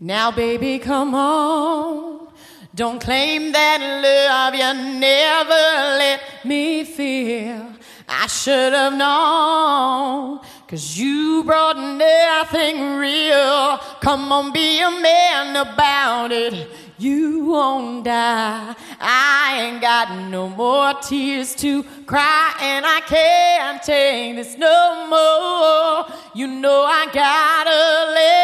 Now, baby, come on. Don't claim that love you never let me feel. I should have known. Cause you brought nothing real. Come on, be a man about it. You won't die. I ain't got no more tears to cry, and I can't take this no more. You know I gotta let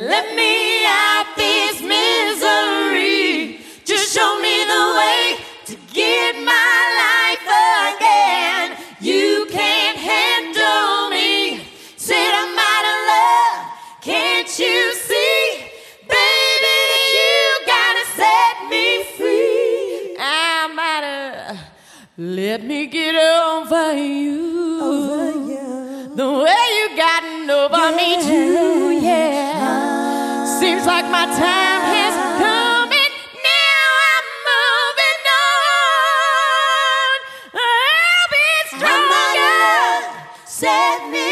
let me out this misery. Just show me the way to get my life again. You can't handle me. Said I'm out of love. Can't you see? Baby, you gotta set me free. I'm out of. Let me get over you. Over you. The way you gotten over me too, yeah. Seems like my time has come and now I'm moving on. I'll be I'm out of stronger. Set me